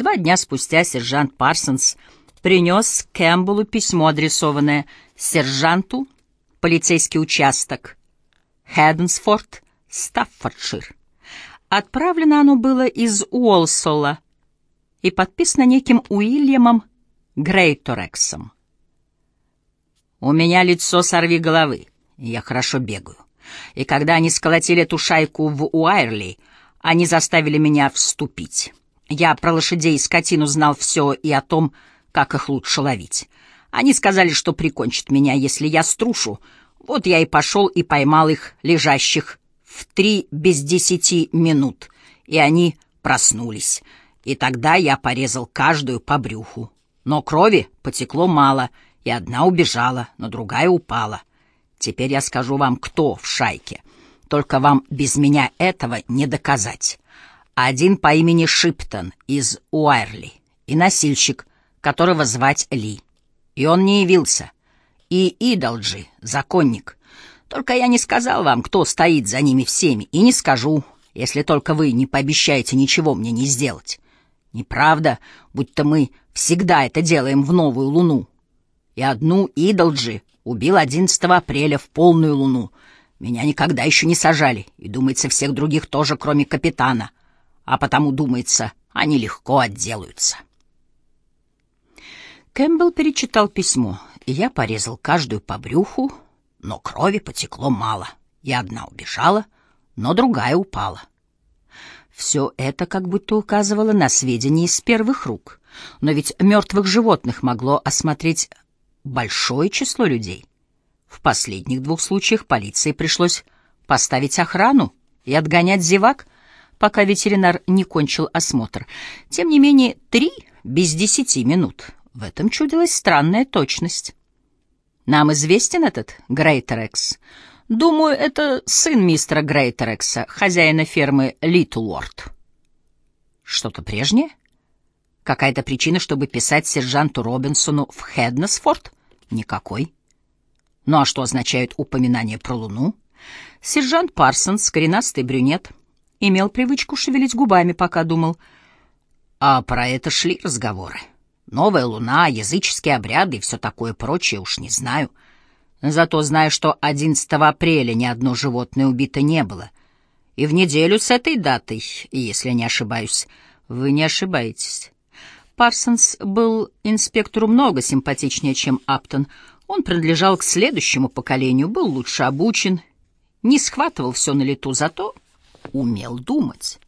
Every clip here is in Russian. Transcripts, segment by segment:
Два дня спустя сержант Парсонс принес Кэмпбеллу письмо, адресованное сержанту, полицейский участок, Хэдденсфорд, Стаффордшир. Отправлено оно было из Уолсола и подписано неким Уильямом Грейторексом. «У меня лицо сорви головы, я хорошо бегаю. И когда они сколотили эту шайку в Уайрли, они заставили меня вступить. Я про лошадей и скотину знал все и о том, как их лучше ловить. Они сказали, что прикончат меня, если я струшу. Вот я и пошел и поймал их, лежащих, в три без десяти минут, и они проснулись. И тогда я порезал каждую по брюху. Но крови потекло мало, и одна убежала, но другая упала. Теперь я скажу вам, кто в шайке. Только вам без меня этого не доказать. Один по имени Шиптон из Уайрли и носильщик, которого звать Ли. И он не явился. И Идолджи, законник. Только я не сказал вам, кто стоит за ними всеми, и не скажу, если только вы не пообещаете ничего мне не сделать. Неправда, будто мы всегда это делаем в новую луну. И одну Идолджи убил 11 апреля в полную луну. Меня никогда еще не сажали, и, думается, всех других тоже, кроме капитана. А потому, думается, они легко отделаются. Кэмпбелл перечитал письмо, и я порезал каждую по брюху, но крови потекло мало, и одна убежала, но другая упала. Все это как будто указывало на сведения из первых рук, но ведь мертвых животных могло осмотреть большое число людей. В последних двух случаях полиции пришлось поставить охрану и отгонять зевак, пока ветеринар не кончил осмотр. Тем не менее, три без десяти минут — в этом чудилась странная точность. Нам известен этот Грейтерекс. Думаю, это сын мистера Грейтерекса, хозяина фермы Литлворд. Что-то прежнее? Какая-то причина, чтобы писать сержанту Робинсону в Хеднесфорд? Никакой. Ну а что означает упоминание про Луну? Сержант Парсонс, коренастый брюнет, имел привычку шевелить губами, пока думал. А про это шли разговоры. Новая луна, языческие обряды и все такое прочее уж не знаю. Зато знаю, что 11 апреля ни одно животное убито не было. И в неделю с этой датой, если не ошибаюсь, вы не ошибаетесь. Парсонс был инспектору много симпатичнее, чем Аптон. Он принадлежал к следующему поколению, был лучше обучен, не схватывал все на лету, зато умел думать.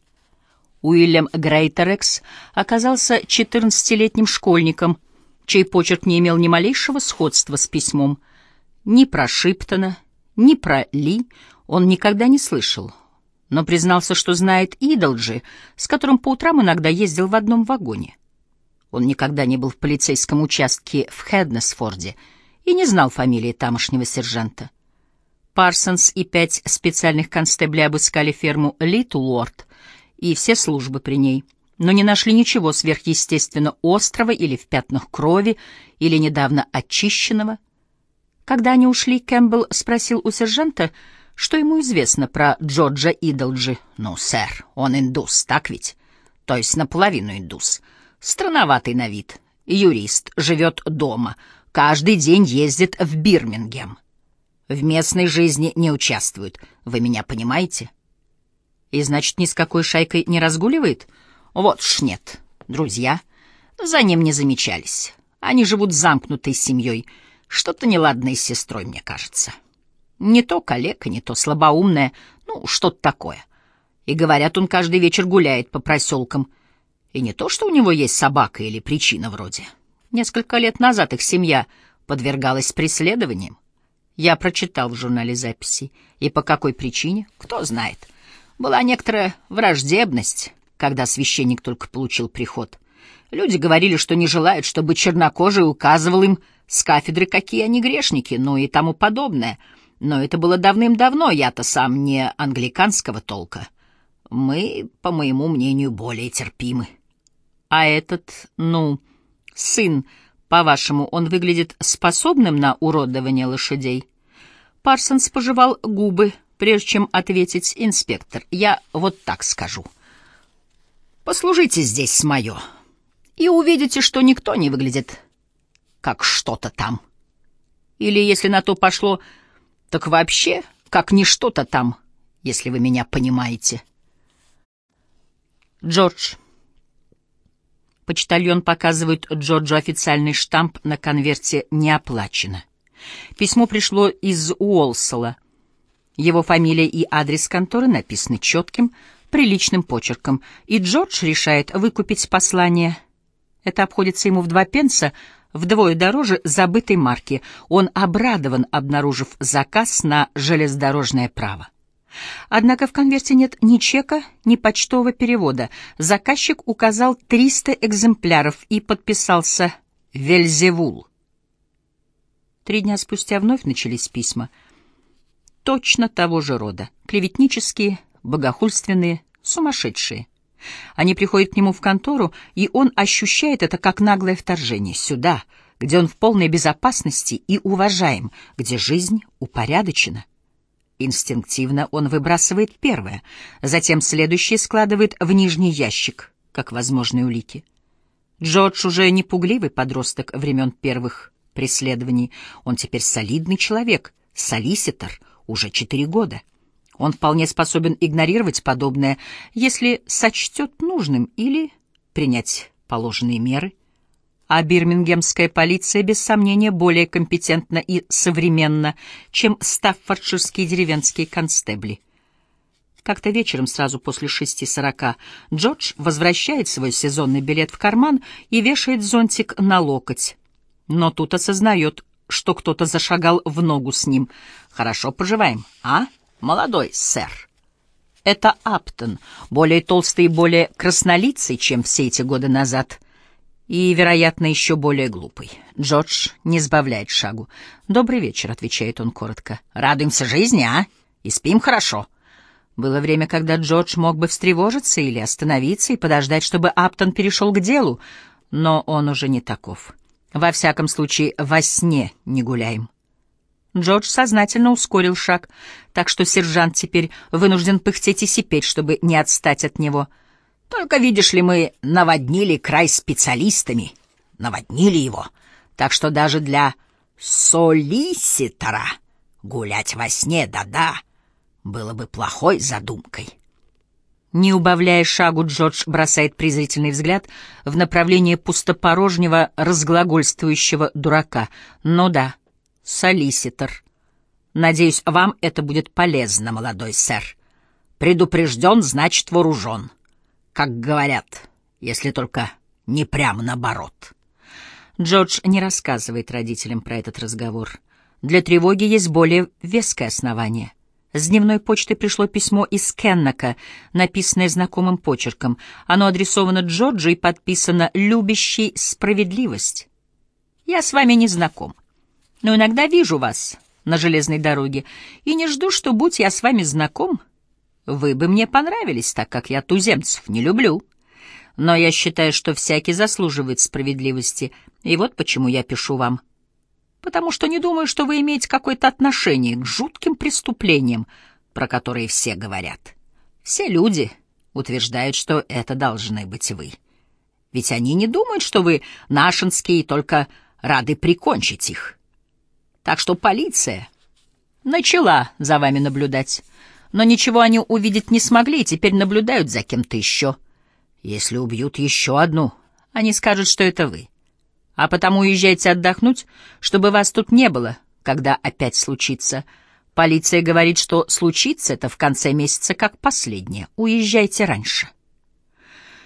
Уильям Грейтерекс оказался 14-летним школьником, чей почерк не имел ни малейшего сходства с письмом. Ни про Шиптона, ни про Ли он никогда не слышал, но признался, что знает Идолджи, с которым по утрам иногда ездил в одном вагоне. Он никогда не был в полицейском участке в Хеднесфорде и не знал фамилии тамошнего сержанта. Парсонс и пять специальных констеблей обыскали ферму Литлуорд — и все службы при ней, но не нашли ничего сверхъестественно острого или в пятнах крови, или недавно очищенного. Когда они ушли, Кэмпбелл спросил у сержанта, что ему известно про Джорджа Идолджи. «Ну, сэр, он индус, так ведь? То есть наполовину индус. Странноватый на вид. Юрист, живет дома, каждый день ездит в Бирмингем. В местной жизни не участвует. Вы меня понимаете?» И значит, ни с какой шайкой не разгуливает? Вот ж нет. Друзья за ним не замечались. Они живут замкнутой семьей. Что-то неладное с сестрой, мне кажется. Не то калека, не то слабоумная, ну, что-то такое. И говорят, он каждый вечер гуляет по проселкам. И не то, что у него есть собака или причина вроде. Несколько лет назад их семья подвергалась преследованиям. Я прочитал в журнале записи. И по какой причине, кто знает. Была некоторая враждебность, когда священник только получил приход. Люди говорили, что не желают, чтобы чернокожий указывал им с кафедры, какие они грешники, ну и тому подобное. Но это было давным-давно, я-то сам не англиканского толка. Мы, по моему мнению, более терпимы. А этот, ну, сын, по-вашему, он выглядит способным на уродование лошадей? Парсонс пожевал губы, Прежде чем ответить инспектор, я вот так скажу. Послужите здесь мое. и увидите, что никто не выглядит как что-то там. Или, если на то пошло, так вообще как не что-то там, если вы меня понимаете. Джордж. Почтальон показывает Джорджу официальный штамп на конверте «Не оплачено». Письмо пришло из Уолсала. Его фамилия и адрес конторы написаны четким, приличным почерком, и Джордж решает выкупить послание. Это обходится ему в два пенса, вдвое дороже забытой марки. Он обрадован, обнаружив заказ на железнодорожное право. Однако в конверте нет ни чека, ни почтового перевода. Заказчик указал 300 экземпляров и подписался «Вельзевул». Три дня спустя вновь начались письма. Точно того же рода. Клеветнические, богохульственные, сумасшедшие. Они приходят к нему в контору, и он ощущает это как наглое вторжение сюда, где он в полной безопасности и уважаем, где жизнь упорядочена. Инстинктивно он выбрасывает первое, затем следующее складывает в нижний ящик, как возможные улики. Джордж уже не пугливый подросток времен первых преследований. Он теперь солидный человек, солиситор, уже четыре года. Он вполне способен игнорировать подобное, если сочтет нужным или принять положенные меры. А бирмингемская полиция, без сомнения, более компетентна и современна, чем стаффордширские деревенские констебли. Как-то вечером, сразу после шести сорока, Джордж возвращает свой сезонный билет в карман и вешает зонтик на локоть. Но тут осознает, что кто-то зашагал в ногу с ним. «Хорошо поживаем, а?» молодой сэр. Это Аптон, более толстый и более краснолицый, чем все эти годы назад, и, вероятно, еще более глупый. Джордж не сбавляет шагу. «Добрый вечер», — отвечает он коротко. «Радуемся жизни, а? И спим хорошо». Было время, когда Джордж мог бы встревожиться или остановиться и подождать, чтобы Аптон перешел к делу, но он уже не таков. Во всяком случае, во сне не гуляем. Джордж сознательно ускорил шаг, так что сержант теперь вынужден пыхтеть и сипеть, чтобы не отстать от него. Только, видишь ли, мы наводнили край специалистами, наводнили его, так что даже для солиситора гулять во сне, да-да, было бы плохой задумкой. Не убавляя шагу, Джордж бросает презрительный взгляд в направлении пустопорожнего, разглагольствующего дурака. Ну да, солиситор. Надеюсь, вам это будет полезно, молодой сэр. Предупрежден, значит вооружен. Как говорят, если только не прямо наоборот. Джордж не рассказывает родителям про этот разговор. Для тревоги есть более веское основание. С дневной почты пришло письмо из Кеннака, написанное знакомым почерком. Оно адресовано Джорджу и подписано «Любящий справедливость». «Я с вами не знаком но иногда вижу вас на железной дороге и не жду, что, будь я с вами знаком, вы бы мне понравились, так как я туземцев не люблю. Но я считаю, что всякий заслуживает справедливости, и вот почему я пишу вам. Потому что не думаю, что вы имеете какое-то отношение к жутким преступлениям, про которые все говорят. Все люди утверждают, что это должны быть вы. Ведь они не думают, что вы нашинские и только рады прикончить их. Так что полиция начала за вами наблюдать. Но ничего они увидеть не смогли и теперь наблюдают за кем-то еще. Если убьют еще одну, они скажут, что это вы. А потому уезжайте отдохнуть, чтобы вас тут не было, когда опять случится. Полиция говорит, что случится это в конце месяца как последнее. Уезжайте раньше.